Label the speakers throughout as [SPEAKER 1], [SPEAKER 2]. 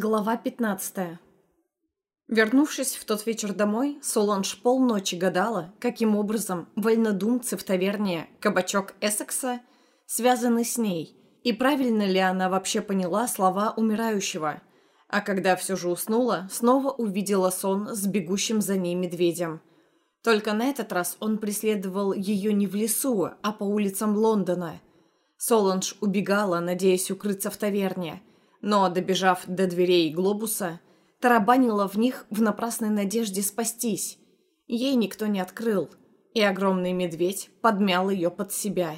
[SPEAKER 1] Глава 15 Вернувшись в тот вечер домой, Соланж полночи гадала, каким образом вольнодумцы в таверне «Кабачок Эссекса» связаны с ней, и правильно ли она вообще поняла слова умирающего. А когда все же уснула, снова увидела сон с бегущим за ней медведем. Только на этот раз он преследовал ее не в лесу, а по улицам Лондона. Соланж убегала, надеясь укрыться в таверне – но, добежав до дверей глобуса, тарабанила в них в напрасной надежде спастись. Ей никто не открыл, и огромный медведь подмял ее под себя.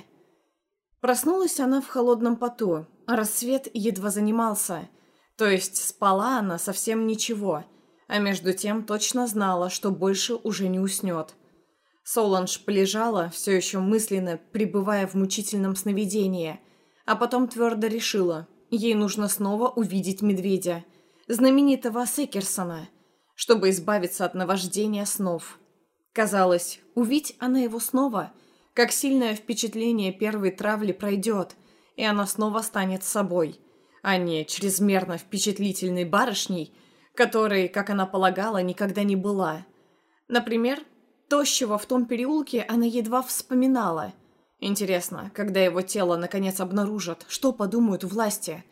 [SPEAKER 1] Проснулась она в холодном поту, рассвет едва занимался, то есть спала она совсем ничего, а между тем точно знала, что больше уже не уснет. Соланж полежала, все еще мысленно пребывая в мучительном сновидении, а потом твердо решила – Ей нужно снова увидеть медведя, знаменитого Секерсона, чтобы избавиться от наваждения снов. Казалось, увидеть она его снова, как сильное впечатление первой травли пройдет, и она снова станет собой, а не чрезмерно впечатлительной барышней, которой, как она полагала, никогда не была. Например, тощего в том переулке она едва вспоминала – Интересно, когда его тело наконец обнаружат, что подумают власти?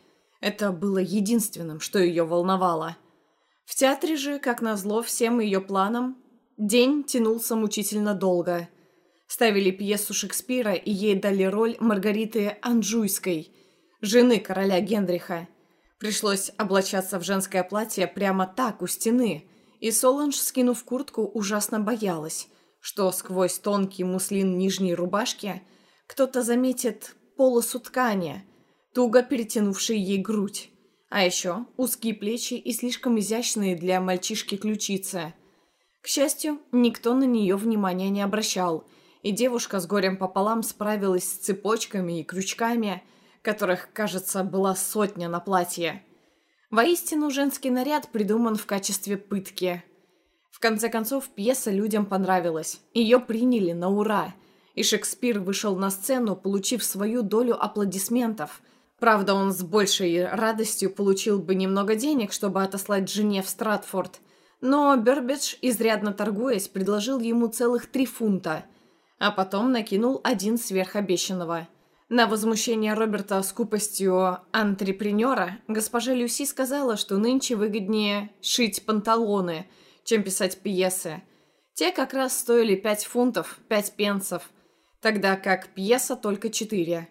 [SPEAKER 1] Это было единственным, что ее волновало. В театре же, как назло всем ее планам, день тянулся мучительно долго. Ставили пьесу Шекспира, и ей дали роль Маргариты Анжуйской, жены короля Генриха. Пришлось облачаться в женское платье прямо так, у стены, и Соланж, скинув куртку, ужасно боялась, что сквозь тонкий муслин нижней рубашки – кто-то заметит полосу ткани, туго перетянувшей ей грудь. А еще узкие плечи и слишком изящные для мальчишки ключицы. К счастью, никто на нее внимания не обращал, и девушка с горем пополам справилась с цепочками и крючками, которых, кажется, была сотня на платье. Воистину, женский наряд придуман в качестве пытки. В конце концов, пьеса людям понравилась. Ее приняли на ура – и Шекспир вышел на сцену, получив свою долю аплодисментов. Правда, он с большей радостью получил бы немного денег, чтобы отослать жене в Стратфорд. Но Бербидж, изрядно торгуясь, предложил ему целых три фунта, а потом накинул один сверх обещанного. На возмущение Роберта скупостью антрепренера госпожа Люси сказала, что нынче выгоднее шить панталоны, чем писать пьесы. Те как раз стоили пять фунтов, пять пенсов – тогда как пьеса только четыре.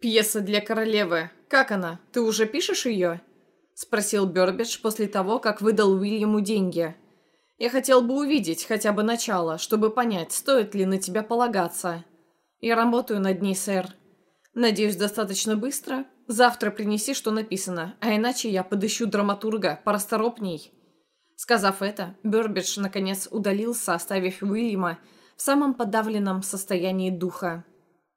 [SPEAKER 1] «Пьеса для королевы. Как она? Ты уже пишешь ее?» — спросил Бёрбидж после того, как выдал Уильяму деньги. «Я хотел бы увидеть хотя бы начало, чтобы понять, стоит ли на тебя полагаться. Я работаю над ней, сэр. Надеюсь, достаточно быстро. Завтра принеси, что написано, а иначе я подыщу драматурга порасторопней». Сказав это, Бёрбидж наконец удалился, оставив Уильяма в самом подавленном состоянии духа.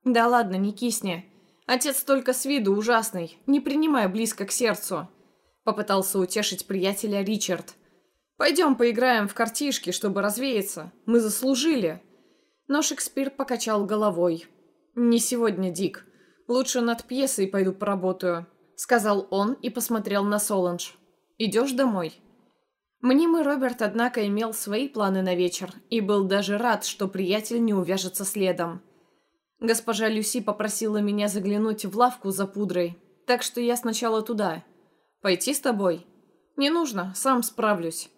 [SPEAKER 1] «Да ладно, не кисни. Отец только с виду ужасный, не принимай близко к сердцу», — попытался утешить приятеля Ричард. «Пойдем поиграем в картишки, чтобы развеяться. Мы заслужили». Но Шекспир покачал головой. «Не сегодня, Дик. Лучше над пьесой пойду поработаю», — сказал он и посмотрел на Соланж. «Идешь домой?» Мнимый Роберт, однако, имел свои планы на вечер и был даже рад, что приятель не увяжется следом. Госпожа Люси попросила меня заглянуть в лавку за пудрой, так что я сначала туда. Пойти с тобой? Не нужно, сам справлюсь.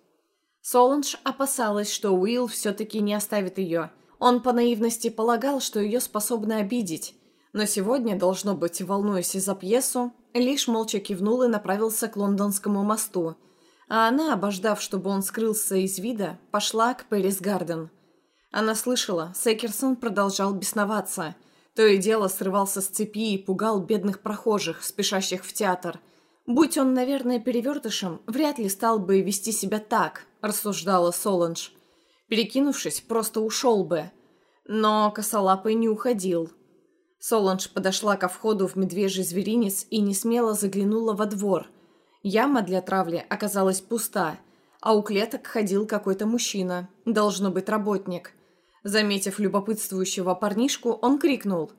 [SPEAKER 1] Соланж опасалась, что Уилл все-таки не оставит ее. Он по наивности полагал, что ее способны обидеть. Но сегодня, должно быть, волнуясь за пьесу, лишь молча кивнул и направился к лондонскому мосту – а она, обождав, чтобы он скрылся из вида, пошла к Пэрис Гарден. Она слышала, Секерсон продолжал бесноваться. То и дело срывался с цепи и пугал бедных прохожих, спешащих в театр. «Будь он, наверное, перевертышем, вряд ли стал бы вести себя так», – рассуждала Соланж. Перекинувшись, просто ушел бы. Но косолапый не уходил. Соланж подошла ко входу в медвежий зверинец и не смело заглянула во двор – Яма для травли оказалась пуста, а у клеток ходил какой-то мужчина, должно быть работник. Заметив любопытствующего парнишку, он крикнул.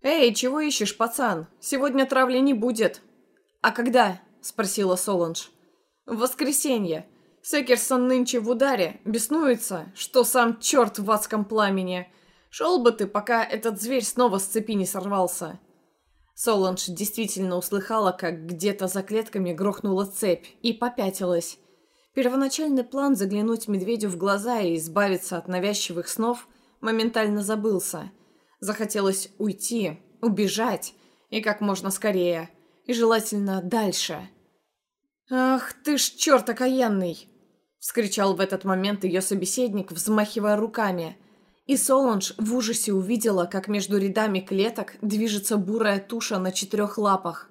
[SPEAKER 1] «Эй, чего ищешь, пацан? Сегодня травли не будет». «А когда?» – спросила Соланж. «В воскресенье. Секерсон нынче в ударе, беснуется, что сам черт в адском пламени. Шел бы ты, пока этот зверь снова с цепи не сорвался». Соланж действительно услыхала, как где-то за клетками грохнула цепь, и попятилась. Первоначальный план заглянуть медведю в глаза и избавиться от навязчивых снов моментально забылся. Захотелось уйти, убежать, и как можно скорее, и желательно дальше. «Ах ты ж черт окаянный!» вскричал в этот момент ее собеседник, взмахивая руками. И Соланж в ужасе увидела, как между рядами клеток движется бурая туша на четырех лапах.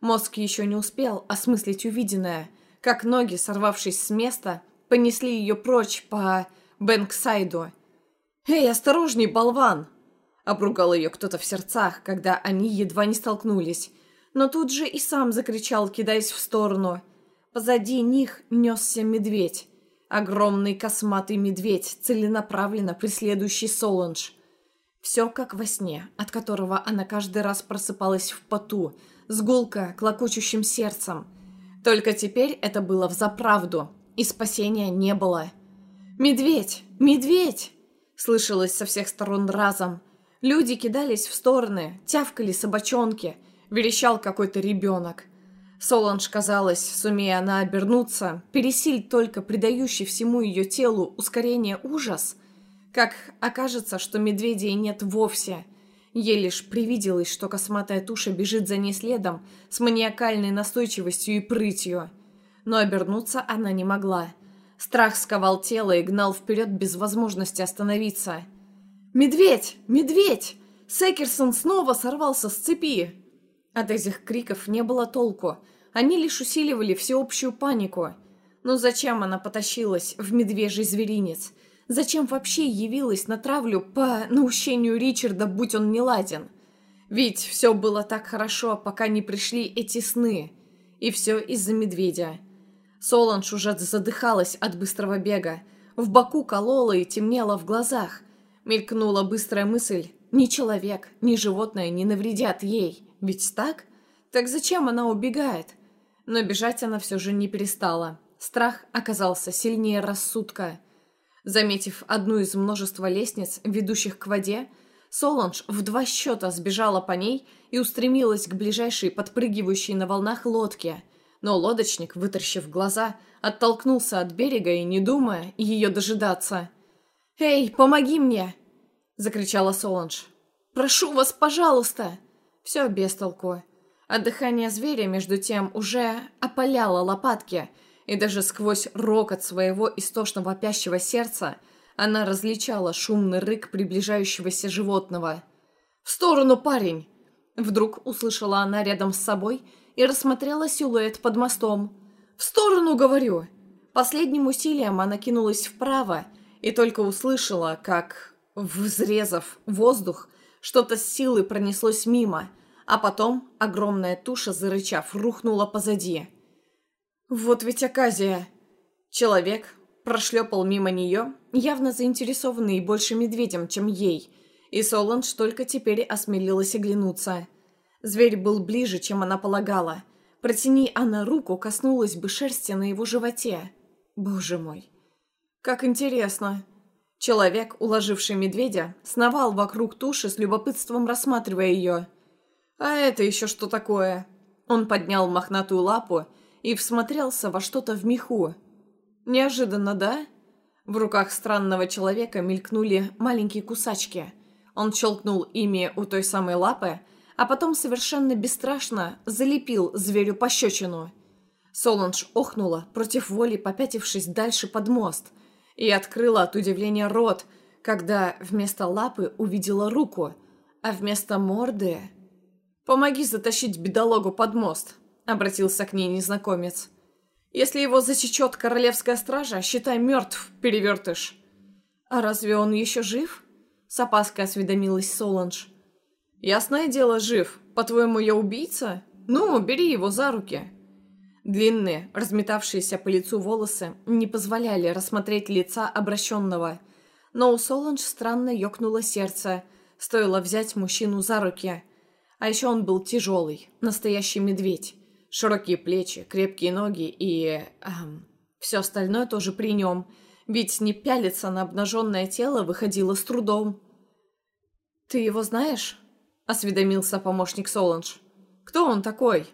[SPEAKER 1] Мозг еще не успел осмыслить увиденное, как ноги, сорвавшись с места, понесли ее прочь по Бэнксайду. «Эй, осторожней, болван!» Обругал ее кто-то в сердцах, когда они едва не столкнулись. Но тут же и сам закричал, кидаясь в сторону – Позади них несся медведь. Огромный косматый медведь, целенаправленно преследующий Соланж. Все как во сне, от которого она каждый раз просыпалась в поту, с гулко, клокочущим сердцем. Только теперь это было взаправду, и спасения не было. «Медведь! Медведь!» Слышалось со всех сторон разом. Люди кидались в стороны, тявкали собачонки, верещал какой-то ребенок. Соланж казалось, сумея она обернуться, пересиль только придающий всему ее телу ускорение ужас, как окажется, что медведей нет вовсе. Ей лишь привиделось, что косматая туша бежит за ней следом с маниакальной настойчивостью и прытью. Но обернуться она не могла. Страх сковал тело и гнал вперед без возможности остановиться. «Медведь! Медведь!» Секерсон снова сорвался с цепи. От этих криков не было толку – они лишь усиливали всеобщую панику. Но зачем она потащилась в медвежий зверинец? Зачем вообще явилась на травлю по наущению Ричарда, будь он не ладен? Ведь все было так хорошо, пока не пришли эти сны. И все из-за медведя. Соланж уже задыхалась от быстрого бега. В боку колола и темнело в глазах. Мелькнула быстрая мысль. Ни человек, ни животное не навредят ей. Ведь так? Так зачем она убегает? Но бежать она все же не перестала. Страх оказался сильнее рассудка. Заметив одну из множества лестниц, ведущих к воде, Соланж в два счета сбежала по ней и устремилась к ближайшей подпрыгивающей на волнах лодке. Но лодочник, вытаращив глаза, оттолкнулся от берега и, не думая, ее дожидаться. «Эй, помоги мне!» — закричала Соланж. «Прошу вас, пожалуйста!» Все без толку. А дыхание зверя, между тем, уже опаляло лопатки, и даже сквозь рокот своего истошно вопящего сердца она различала шумный рык приближающегося животного. «В сторону, парень!» Вдруг услышала она рядом с собой и рассмотрела силуэт под мостом. «В сторону, говорю!» Последним усилием она кинулась вправо и только услышала, как, взрезав воздух, что-то с силой пронеслось мимо – а потом огромная туша, зарычав, рухнула позади. «Вот ведь оказия!» Человек прошлепал мимо нее, явно заинтересованный больше медведем, чем ей, и Соланж только теперь осмелилась оглянуться. Зверь был ближе, чем она полагала. Протяни она руку, коснулась бы шерсти на его животе. Боже мой! Как интересно! Человек, уложивший медведя, сновал вокруг туши с любопытством рассматривая ее. «А это еще что такое?» Он поднял мохнатую лапу и всмотрелся во что-то в меху. «Неожиданно, да?» В руках странного человека мелькнули маленькие кусачки. Он щелкнул ими у той самой лапы, а потом совершенно бесстрашно залепил зверю пощечину. Соланж охнула, против воли попятившись дальше под мост, и открыла от удивления рот, когда вместо лапы увидела руку, а вместо морды... «Помоги затащить бедологу под мост», — обратился к ней незнакомец. «Если его засечет королевская стража, считай мертв, перевертыш». «А разве он еще жив?» — с опаской осведомилась Соланж. «Ясное дело, жив. По-твоему, я убийца? Ну, бери его за руки». Длинные, разметавшиеся по лицу волосы не позволяли рассмотреть лица обращенного. Но у Соланж странно ёкнуло сердце. Стоило взять мужчину за руки — а еще он был тяжелый, настоящий медведь. Широкие плечи, крепкие ноги и... Эм, все остальное тоже при нем. Ведь не пялиться на обнаженное тело выходило с трудом. «Ты его знаешь?» — осведомился помощник Соланж. «Кто он такой?»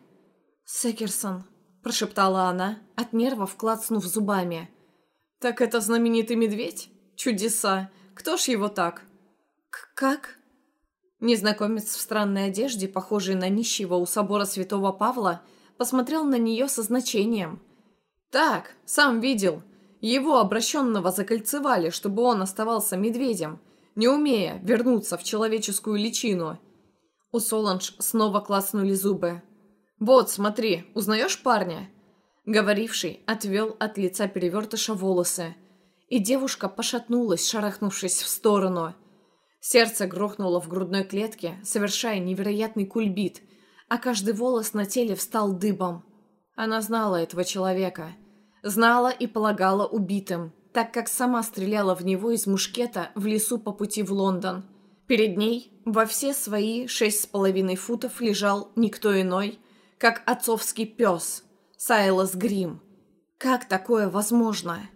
[SPEAKER 1] «Секерсон», — прошептала она, от нервов клацнув зубами. «Так это знаменитый медведь? Чудеса! Кто ж его так?» К «Как?» Незнакомец в странной одежде, похожий на нищего у собора святого Павла, посмотрел на нее со значением. «Так, сам видел. Его обращенного закольцевали, чтобы он оставался медведем, не умея вернуться в человеческую личину». У Соланж снова класнули зубы. «Вот, смотри, узнаешь парня?» Говоривший отвел от лица перевертыша волосы, и девушка пошатнулась, шарахнувшись в сторону – Сердце грохнуло в грудной клетке, совершая невероятный кульбит, а каждый волос на теле встал дыбом. Она знала этого человека. Знала и полагала убитым, так как сама стреляла в него из мушкета в лесу по пути в Лондон. Перед ней во все свои шесть с половиной футов лежал никто иной, как отцовский пес, Сайлас Грим. Как такое возможно?